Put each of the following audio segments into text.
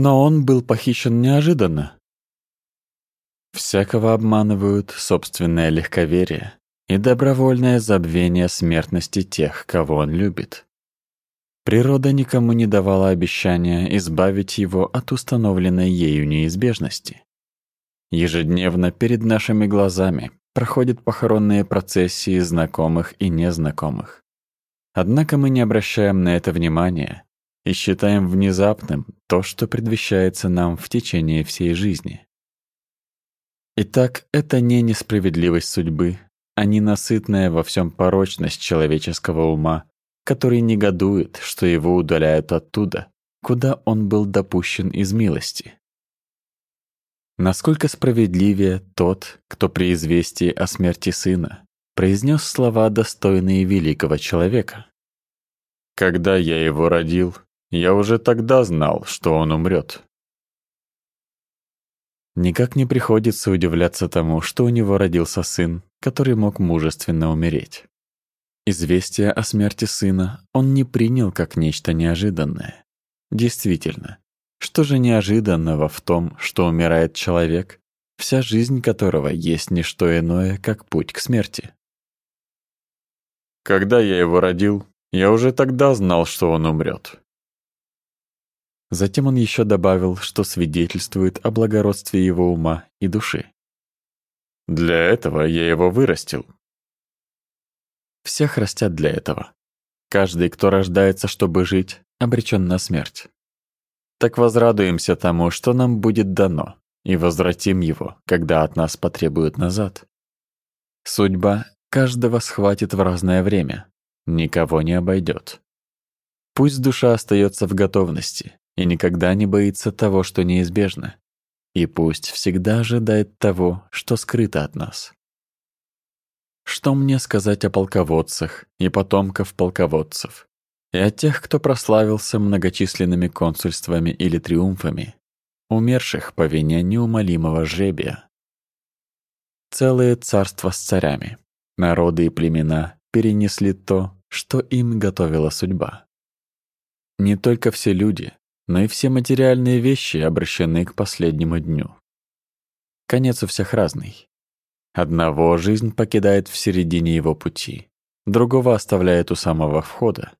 Но он был похищен неожиданно. Всякого обманывают собственное легковерие и добровольное забвение смертности тех, кого он любит. Природа никому не давала обещания избавить его от установленной ею неизбежности. Ежедневно перед нашими глазами проходят похоронные процессии знакомых и незнакомых. Однако мы не обращаем на это внимания и считаем внезапным то, что предвещается нам в течение всей жизни. Итак, это не несправедливость судьбы, а ненасытная во всем порочность человеческого ума, который негодует, что его удаляют оттуда, куда он был допущен из милости. Насколько справедливее тот, кто при известии о смерти сына произнес слова, достойные великого человека. «Когда я его родил, я уже тогда знал, что он умрет. Никак не приходится удивляться тому, что у него родился сын, который мог мужественно умереть. Известие о смерти сына он не принял как нечто неожиданное. Действительно, что же неожиданного в том, что умирает человек, вся жизнь которого есть не что иное, как путь к смерти? Когда я его родил, я уже тогда знал, что он умрет. Затем он еще добавил, что свидетельствует о благородстве его ума и души. Для этого я его вырастил. Всех растят для этого. Каждый, кто рождается, чтобы жить, обречен на смерть. Так возрадуемся тому, что нам будет дано, и возвратим его, когда от нас потребуют назад. Судьба каждого схватит в разное время, никого не обойдет. Пусть душа остается в готовности, и никогда не боится того, что неизбежно. И пусть всегда ожидает того, что скрыто от нас. Что мне сказать о полководцах и потомков полководцев, и о тех, кто прославился многочисленными консульствами или триумфами, умерших по вине неумолимого жребия? Целые царства с царями, народы и племена перенесли то, что им готовила судьба. Не только все люди, но и все материальные вещи обращены к последнему дню. Конец у всех разный. Одного жизнь покидает в середине его пути, другого оставляет у самого входа,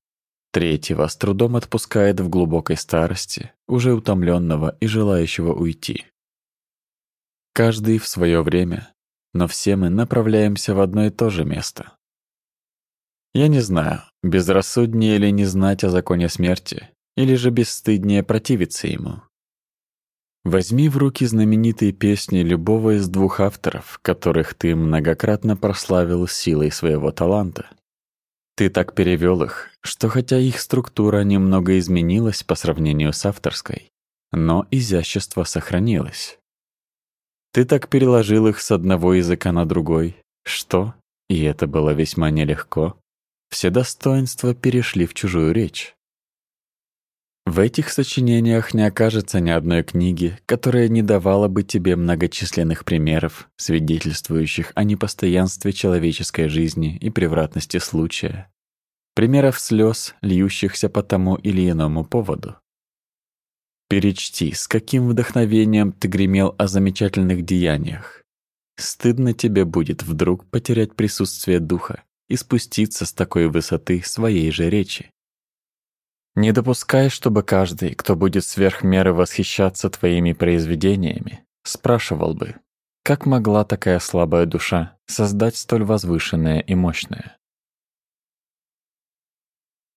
третьего с трудом отпускает в глубокой старости, уже утомленного и желающего уйти. Каждый в свое время, но все мы направляемся в одно и то же место. Я не знаю, безрассуднее ли не знать о законе смерти, или же бесстыднее противиться ему. Возьми в руки знаменитые песни любого из двух авторов, которых ты многократно прославил силой своего таланта. Ты так перевел их, что хотя их структура немного изменилась по сравнению с авторской, но изящество сохранилось. Ты так переложил их с одного языка на другой, что, и это было весьма нелегко, все достоинства перешли в чужую речь. В этих сочинениях не окажется ни одной книги, которая не давала бы тебе многочисленных примеров, свидетельствующих о непостоянстве человеческой жизни и превратности случая, примеров слез, льющихся по тому или иному поводу. Перечти, с каким вдохновением ты гремел о замечательных деяниях. Стыдно тебе будет вдруг потерять присутствие духа и спуститься с такой высоты своей же речи. Не допускай, чтобы каждый, кто будет сверх меры восхищаться твоими произведениями, спрашивал бы, как могла такая слабая душа создать столь возвышенное и мощное?